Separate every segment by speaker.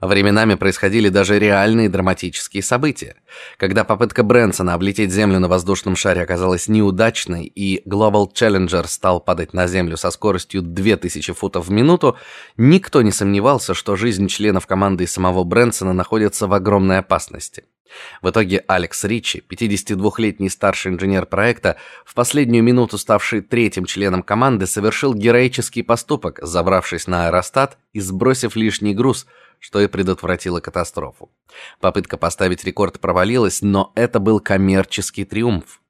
Speaker 1: Временами происходили даже реальные драматические события. Когда попытка Брэнсона облететь Землю на воздушном шаре оказалась неудачной и Global Challenger стал падать на Землю со скоростью 2000 футов в минуту, никто не сомневался, что жизнь членов команды и самого Брэнсона находится в огромной опасности. В итоге Алекс Ричи, 52-летний старший инженер проекта, в последнюю минуту ставший третьим членом команды, совершил героический поступок, забравшись на аэростат и сбросив лишний груз – что и предотвратило катастрофу. Попытка поставить рекорд провалилась, но это был коммерческий триумф.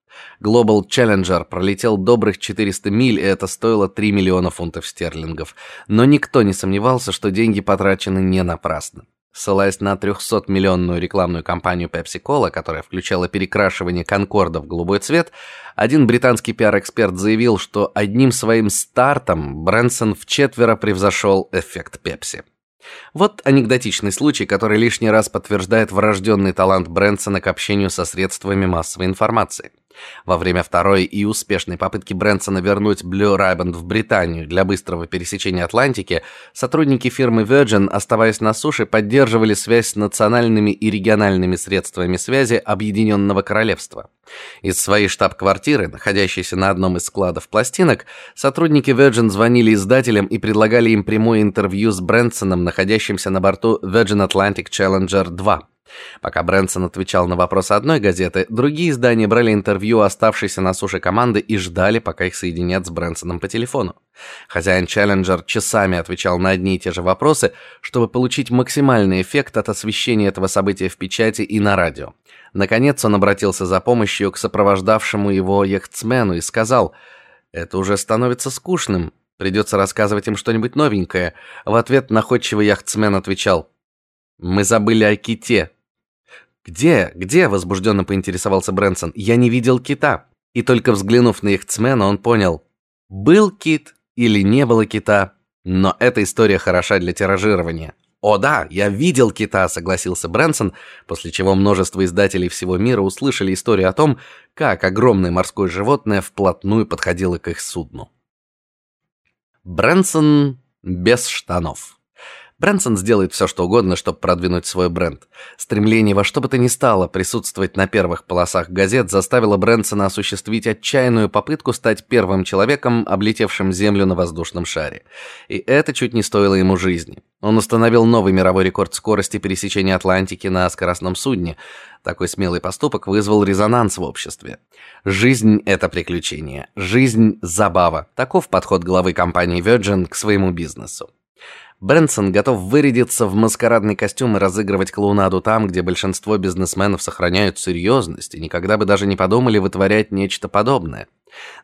Speaker 1: Global Challenger пролетел добрых 400 миль, и это стоило 3 миллиона фунтов стерлингов. Но никто не сомневался, что деньги потрачены не напрасно. Ссылаясь на 300-миллионную рекламную кампанию Pepsi-Cola, которая включала перекрашивание Конкорда в голубой цвет, один британский пиар-эксперт заявил, что одним своим стартом Брэнсон вчетверо превзошел эффект Pepsi. Вот анекдотичный случай, который лишний раз подтверждает врожденный талант Брэнсона к общению со средствами массовой информации. Во время второй и успешной попытки Брэнсона вернуть Blue Ribbon в Британию для быстрого пересечения Атлантики, сотрудники фирмы Virgin, оставаясь на суше, поддерживали связь с национальными и региональными средствами связи Объединенного Королевства. Из своей штаб-квартиры, находящейся на одном из складов пластинок, сотрудники Virgin звонили издателям и предлагали им прямое интервью с Брэнсоном, находящимся на борту Virgin Atlantic Challenger 2. Пока Брэнсон отвечал на вопросы одной газеты, другие издания брали интервью оставшейся на суше команды и ждали, пока их соединят с Брэнсоном по телефону. Хозяин Challenger часами отвечал на одни и те же вопросы, чтобы получить максимальный эффект от освещения этого события в печати и на радио. Наконец он обратился за помощью к сопровождавшему его яхтсмену и сказал: "Это уже становится скучным. Придется рассказывать им что-нибудь новенькое". В ответ находчивый яхтсмен отвечал: "Мы забыли о ките. «Где? Где?» – возбужденно поинтересовался Брэнсон. «Я не видел кита». И только взглянув на яхтсмена, он понял, был кит или не было кита, но эта история хороша для тиражирования. «О да, я видел кита», — согласился Брэнсон, после чего множество издателей всего мира услышали историю о том, как огромное морское животное вплотную подходило к их судну. Брэнсон без штанов. Брэнсон сделает все, что угодно, чтобы продвинуть свой бренд. Стремление во что бы то ни стало присутствовать на первых полосах газет заставило Брэнсона осуществить отчаянную попытку стать первым человеком, облетевшим Землю на воздушном шаре. И это чуть не стоило ему жизни. Он установил новый мировой рекорд скорости пересечения Атлантики на скоростном судне. Такой смелый поступок вызвал резонанс в обществе. Жизнь это приключение, жизнь забава. Таков подход главы компании Virgin к своему бизнесу. Брэнсон готов вырядиться в маскарадный костюм и разыгрывать клоунаду там, где большинство бизнесменов сохраняют серьезность и никогда бы даже не подумали вытворять нечто подобное.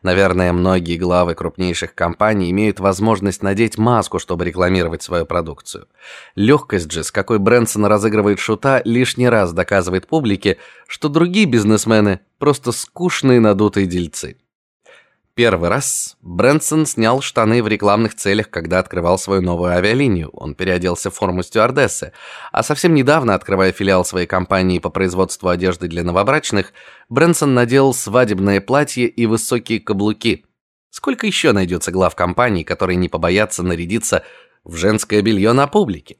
Speaker 1: Наверное, многие главы крупнейших компаний имеют возможность надеть маску, чтобы рекламировать свою продукцию. Легкость же, с какой Брэнсон разыгрывает шута, лишний раз доказывает публике, что другие бизнесмены просто скучные надутые дельцы. Первый раз Брэнсон снял штаны в рекламных целях, когда открывал свою новую авиалинию. Он переоделся в форму стюардессы, а совсем недавно, открывая филиал своей компании по производству одежды для новобрачных, Брэнсон надел свадебное платье и высокие каблуки. Сколько еще найдется глав компаний, которые не побоятся нарядиться в женское белье на публике?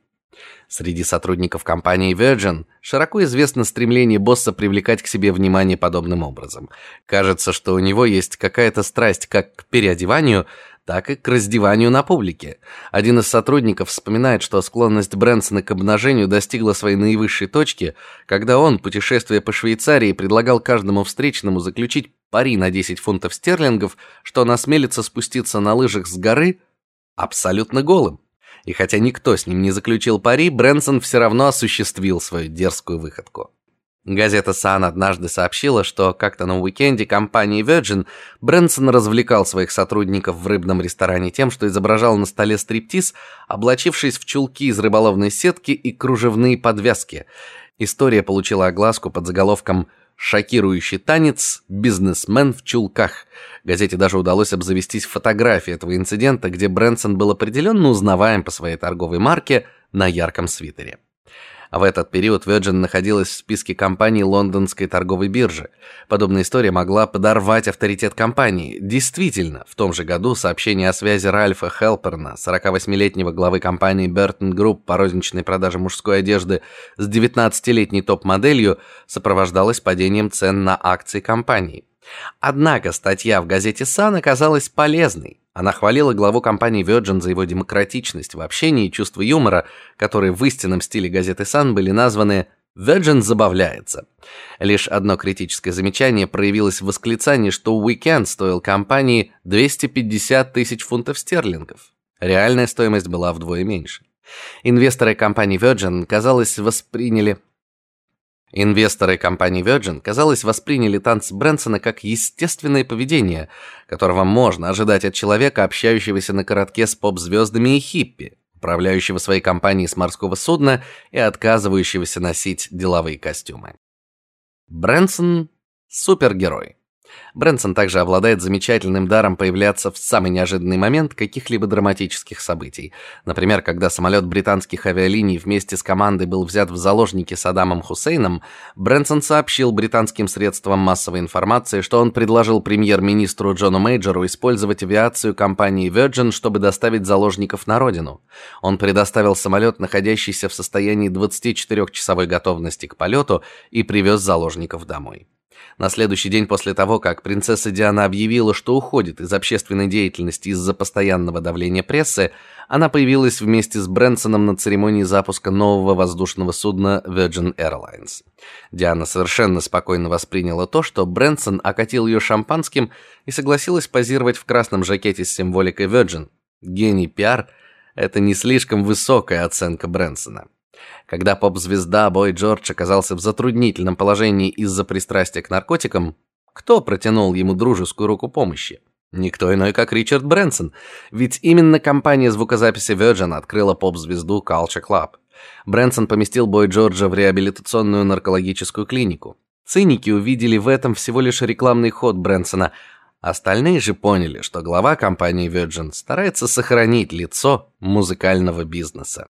Speaker 1: Среди сотрудников компании Virgin широко известно стремление босса привлекать к себе внимание подобным образом. Кажется, что у него есть какая-то страсть как к переодеванию, так и к раздеванию на публике. Один из сотрудников вспоминает, что склонность Брэнсона к обнажению достигла своей наивысшей точки, когда он, путешествуя по Швейцарии, предлагал каждому встречному заключить пари на 10 фунтов стерлингов, что он осмелится спуститься на лыжах с горы абсолютно голым. И хотя никто с ним не заключил пари, Брэнсон все равно осуществил свою дерзкую выходку. Газета Sun однажды сообщила, что как-то на уикенде компании Virgin Брэнсон развлекал своих сотрудников в рыбном ресторане тем, что изображал на столе стриптиз, облачившись в чулки из рыболовной сетки и кружевные подвязки. История получила огласку под заголовком Шокирующий танец, бизнесмен в чулках. Газете даже удалось обзавестись фотографией этого инцидента, где Брэнсон был определенно узнаваем по своей торговой марке на ярком свитере. А в этот период Virgin находилась в списке компаний лондонской торговой биржи. Подобная история могла подорвать авторитет компании. Действительно, в том же году сообщение о связи Ральфа Хелперна, 48-летнего главы компании Burton Group по розничной продаже мужской одежды, с 19-летней топ-моделью сопровождалось падением цен на акции компании. Однако статья в газете Sun оказалась полезной. Она хвалила главу компании Virgin за его демократичность в общении и чувство юмора, которые в истинном стиле газеты Sun были названы Virgin забавляется. Лишь одно критическое замечание проявилось в восклицании, что Weekend стоил компании 250 тысяч фунтов стерлингов. Реальная стоимость была вдвое меньше. Инвесторы компании Virgin, казалось, восприняли Инвесторы компании Virgin, казалось, восприняли танцы Брэнсона как естественное поведение, которого можно ожидать от человека, общающегося на коротке с поп-звездами и хиппи, управляющего своей компанией с морского судна и отказывающегося носить деловые костюмы. Брэнсон супергерой. Брэнсон также обладает замечательным даром появляться в самый неожиданный момент каких-либо драматических событий. Например, когда самолет британских авиалиний вместе с командой был взят в заложники Саддамом Хусейном, Брэнсон сообщил британским средствам массовой информации, что он предложил премьер-министру Джону Мейджору использовать авиацию компании Virgin, чтобы доставить заложников на родину. Он предоставил самолет, находящийся в состоянии 24-часовой готовности к полету, и привез заложников домой. На следующий день после того, как принцесса Диана объявила, что уходит из общественной деятельности из-за постоянного давления прессы, она появилась вместе с Брэнсоном на церемонии запуска нового воздушного судна Virgin Airlines. Диана совершенно спокойно восприняла то, что Брэнсон окатил ее шампанским и согласилась позировать в красном жакете с символикой Virgin. Гений пиар это не слишком высокая оценка Брэнсона. Когда поп-звезда Бой Джордж оказался в затруднительном положении из-за пристрастия к наркотикам, кто протянул ему дружескую руку помощи? Никто иной, как Ричард Брэнсон, ведь именно компания звукозаписи Virgin открыла поп-звезду Culture Club. Брэнсон поместил Бой Джорджа в реабилитационную наркологическую клинику. Циники увидели в этом всего лишь рекламный ход Брэнсона. Остальные же поняли, что глава компании Virgin старается сохранить лицо музыкального бизнеса.